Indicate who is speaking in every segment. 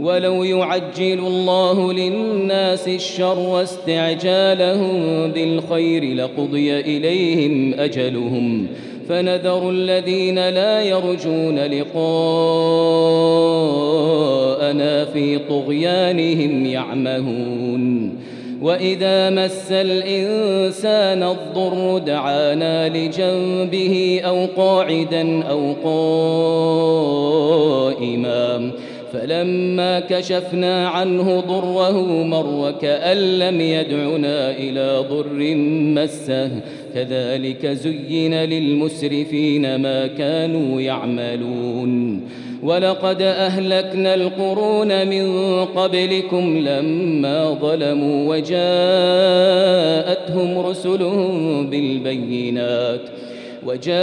Speaker 1: ولو يعجل الله للناس الشر واستعجالهم بالخير لقضي إليهم أجلهم. فنذر الذين لا يرجون لقاءنا في طغيانهم يعمهون. وإذا مس الإنسان الضر دعانا لجنبه أو قاعدا أو قائما. فلما كشفنا عنه ضره مر كأن لم يدعنا إلى ضر مسه. كذلك زين للمسرفين ما كانوا يعملون. ولقد أهلكنا القرون من قبلكم لما ظلموا وجاءتهم رسلهم بالبينات. وجاءتهم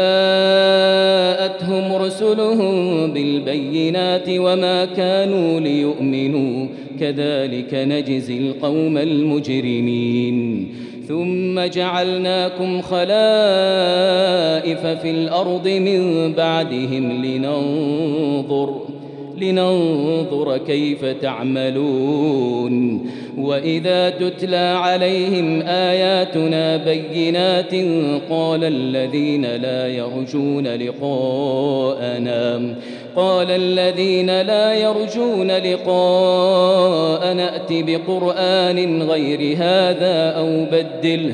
Speaker 1: رسلهم بالبينات وما كانوا ليؤمنوا. كذلك نجزي القوم المجرمين. ثم جعلناكم خلائف في الأرض من بعدهم لننظر لننظر كيف تعملون. وإذا تتلى عليهم آياتنا بينات قال الذين لا يرجون لقاءنا قال الذين لا يرجون لقاء نأت بقرآن غير هذا أو بدله.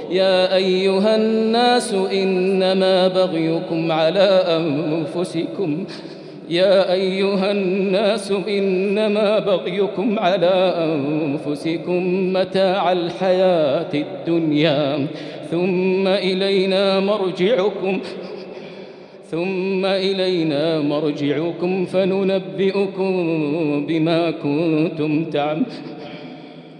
Speaker 1: يا أيها الناس إنما بغيكم على أنفسكم. يا أيها الناس إنما بغيكم على أنفسكم متاع الحياة الدنيا. ثم إلينا مرجعكم. ثم إلينا مرجعكم فننبئكم بما كنتم تعملون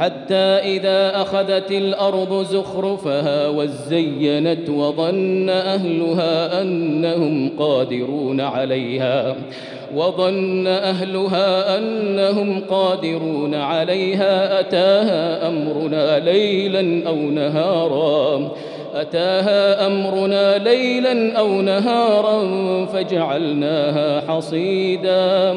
Speaker 1: حتى إذا أخذت الأرض زخرفها وزينت وظن أهلها أنهم قادرون عليها وظن أهلها أنهم قادرون عليها أتاها أمرنا ليلا أو نهارا أتاها أمرنا ليلا أو نهارا فجعلناها حصيدا.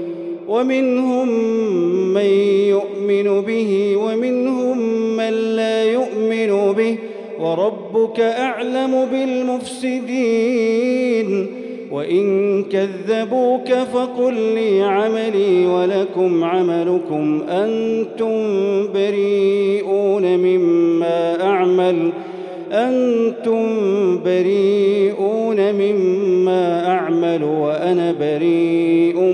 Speaker 2: ومنهم من يؤمن به ومنهم من لا يؤمن به وربك أعلم بالمفسدين وإن كذبوك فقل لي عملي ولكم عملكم أنتم بريئون مما أعمل أنتم بريئون مما أعمل وأنا بريء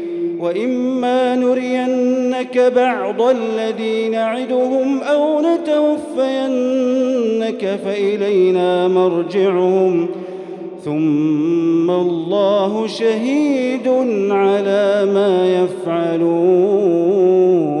Speaker 2: وإما نرينك بعض الذي نعدهم أو نتوفينك فإلينا مرجعهم ثم الله شهيد على ما يفعلون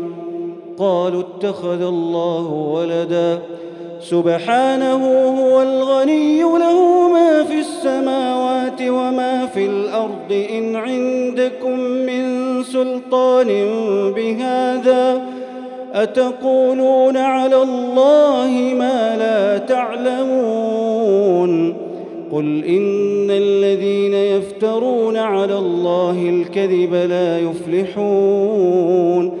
Speaker 2: قالوا اتخذ الله ولدا. سبحانه هو الغني له ما في السماوات وما في الأرض. إن عندكم من سلطان بهذا أتقولون على الله ما لا تعلمون؟ قل إن الذين يفترون على الله الكذب لا يفلحون.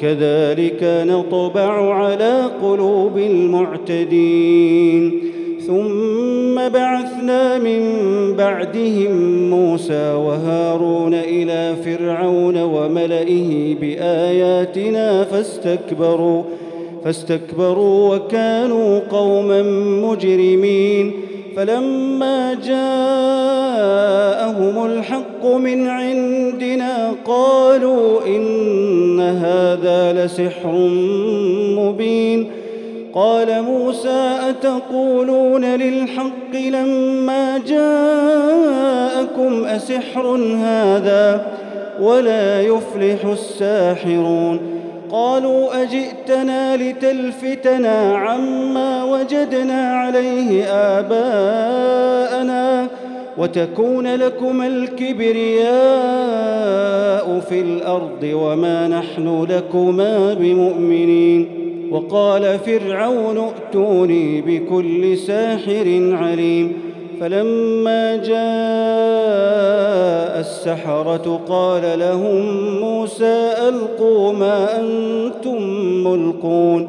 Speaker 2: كذلك نطبع على قلوب المعتدين. ثم بعثنا من بعدهم موسى وهارون إلى فرعون وملئه بآياتنا فاستكبروا فاستكبروا وكانوا قوما مجرمين. فلما جاءهم الحق من عندنا قالوا إن هذا لسحر مبين. قال موسى أتقولون للحق لما جاءكم أسحر هذا ولا يفلح الساحرون؟ قالوا أجئتنا لتلفتنا عما وجدنا عليه آباءنا وتكون لكما الكبرياء في الأرض وما نحن لكما بمؤمنين. وقال فرعون ائتوني بكل ساحر عليم. فلما جاء السحرة قال لهم موسى ألقوا ما أنتم ملقون.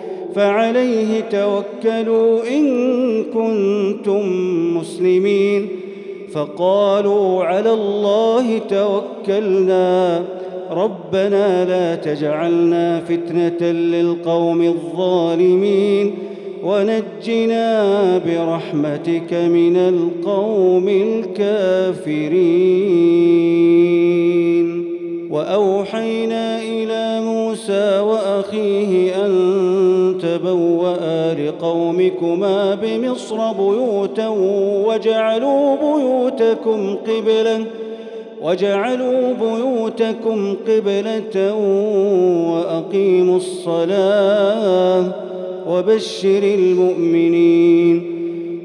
Speaker 2: فعليه توكلوا إن كنتم مسلمين. فقالوا على الله توكلنا. ربنا لا تجعلنا فتنة للقوم الظالمين. ونجنا برحمتك من القوم الكافرين. وأوحينا إلى موسى وأخيه أن تبوا لقومكما بمصر بيوتا وجعلوا بيوتكم قبلة وجعلوا بيوتكم قبلة وأقيموا الصلاة وبشر المؤمنين.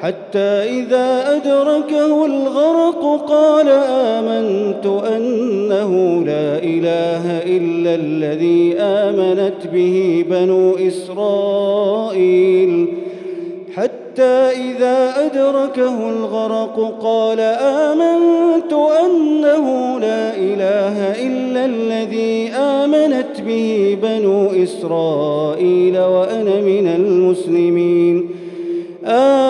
Speaker 2: حتى إذا أدركه الغرق قال آمنت أنه لا إله إلا الذي آمنت به بنو إسرائيل. حتى إذا أدركه الغرق قال آمنت أنه لا إله إلا الذي آمنت به بنو إسرائيل وأنا من المسلمين. الآن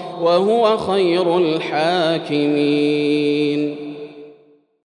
Speaker 3: وهو خير الحاكمين